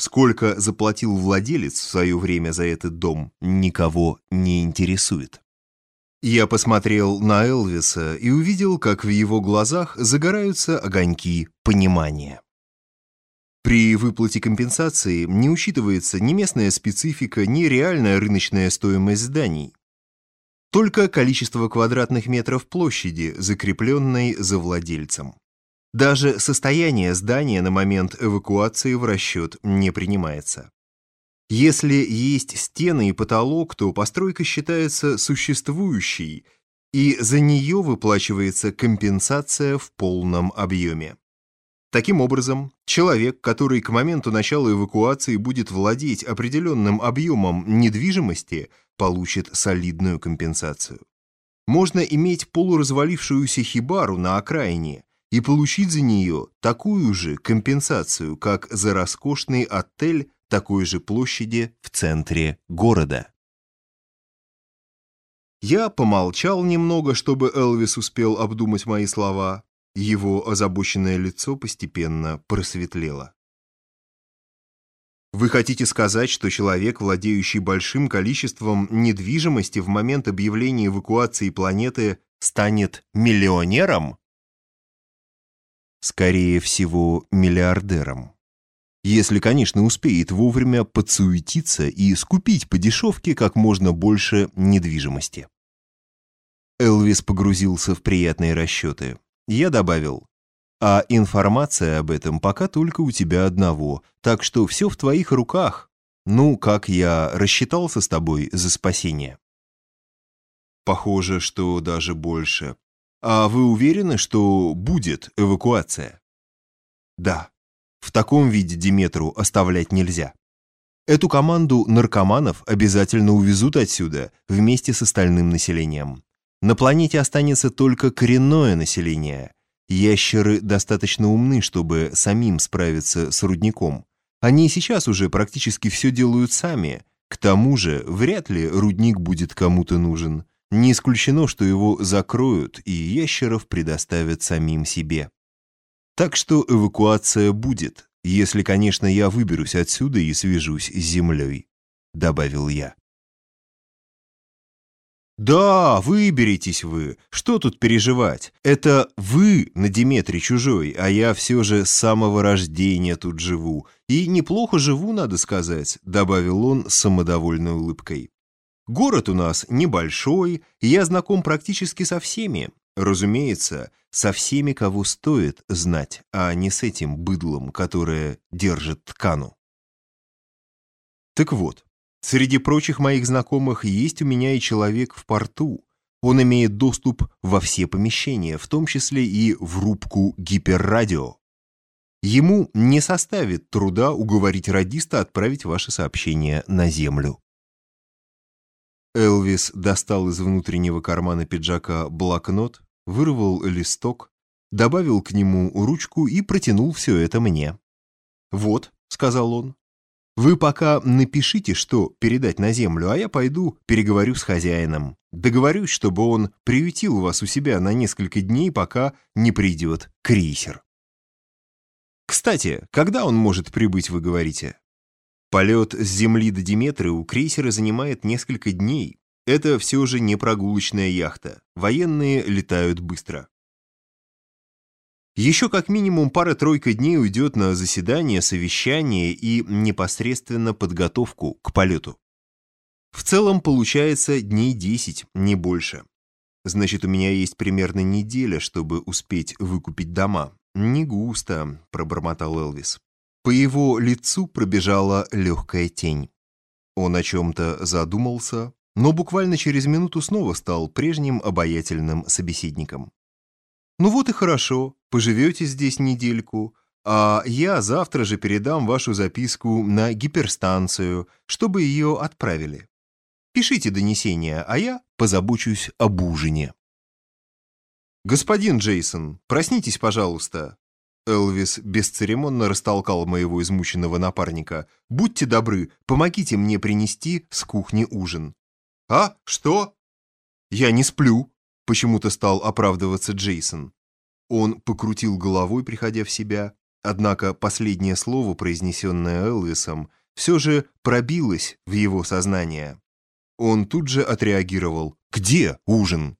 Сколько заплатил владелец в свое время за этот дом, никого не интересует. Я посмотрел на Элвиса и увидел, как в его глазах загораются огоньки понимания. При выплате компенсации не учитывается ни местная специфика, ни реальная рыночная стоимость зданий. Только количество квадратных метров площади, закрепленной за владельцем. Даже состояние здания на момент эвакуации в расчет не принимается. Если есть стены и потолок, то постройка считается существующей, и за нее выплачивается компенсация в полном объеме. Таким образом, человек, который к моменту начала эвакуации будет владеть определенным объемом недвижимости, получит солидную компенсацию. Можно иметь полуразвалившуюся хибару на окраине и получить за нее такую же компенсацию, как за роскошный отель такой же площади в центре города. Я помолчал немного, чтобы Элвис успел обдумать мои слова. Его озабоченное лицо постепенно просветлело. Вы хотите сказать, что человек, владеющий большим количеством недвижимости в момент объявления эвакуации планеты, станет миллионером? Скорее всего, миллиардером. Если, конечно, успеет вовремя подсуетиться и скупить по дешевке как можно больше недвижимости. Элвис погрузился в приятные расчеты. Я добавил, а информация об этом пока только у тебя одного, так что все в твоих руках. Ну, как я рассчитался с тобой за спасение? Похоже, что даже больше. А вы уверены, что будет эвакуация? Да. В таком виде Диметру оставлять нельзя. Эту команду наркоманов обязательно увезут отсюда вместе с остальным населением. На планете останется только коренное население. Ящеры достаточно умны, чтобы самим справиться с рудником. Они сейчас уже практически все делают сами. К тому же, вряд ли рудник будет кому-то нужен. Не исключено, что его закроют и ящеров предоставят самим себе. Так что эвакуация будет, если, конечно, я выберусь отсюда и свяжусь с землей», — добавил я. «Да, выберитесь вы. Что тут переживать? Это вы на Диметре чужой, а я все же с самого рождения тут живу. И неплохо живу, надо сказать», — добавил он с самодовольной улыбкой. Город у нас небольшой, я знаком практически со всеми. Разумеется, со всеми, кого стоит знать, а не с этим быдлом, которое держит ткану. Так вот, среди прочих моих знакомых есть у меня и человек в порту. Он имеет доступ во все помещения, в том числе и в рубку гиперрадио. Ему не составит труда уговорить радиста отправить ваше сообщение на Землю. Элвис достал из внутреннего кармана пиджака блокнот, вырвал листок, добавил к нему ручку и протянул все это мне. «Вот», — сказал он, — «вы пока напишите, что передать на землю, а я пойду переговорю с хозяином. Договорюсь, чтобы он приютил вас у себя на несколько дней, пока не придет крейсер». «Кстати, когда он может прибыть, вы говорите?» Полет с Земли до Диметры у крейсера занимает несколько дней. Это все же не прогулочная яхта. Военные летают быстро. Еще как минимум пара-тройка дней уйдет на заседание, совещание и непосредственно подготовку к полету. В целом получается дней 10, не больше. Значит, у меня есть примерно неделя, чтобы успеть выкупить дома. Не густо, пробормотал Элвис. По его лицу пробежала легкая тень. Он о чем-то задумался, но буквально через минуту снова стал прежним обаятельным собеседником. «Ну вот и хорошо, поживете здесь недельку, а я завтра же передам вашу записку на гиперстанцию, чтобы ее отправили. Пишите донесение, а я позабочусь об ужине». «Господин Джейсон, проснитесь, пожалуйста», Элвис бесцеремонно растолкал моего измученного напарника. «Будьте добры, помогите мне принести с кухни ужин». «А? Что?» «Я не сплю», — почему-то стал оправдываться Джейсон. Он покрутил головой, приходя в себя. Однако последнее слово, произнесенное Элвисом, все же пробилось в его сознание. Он тут же отреагировал «Где ужин?».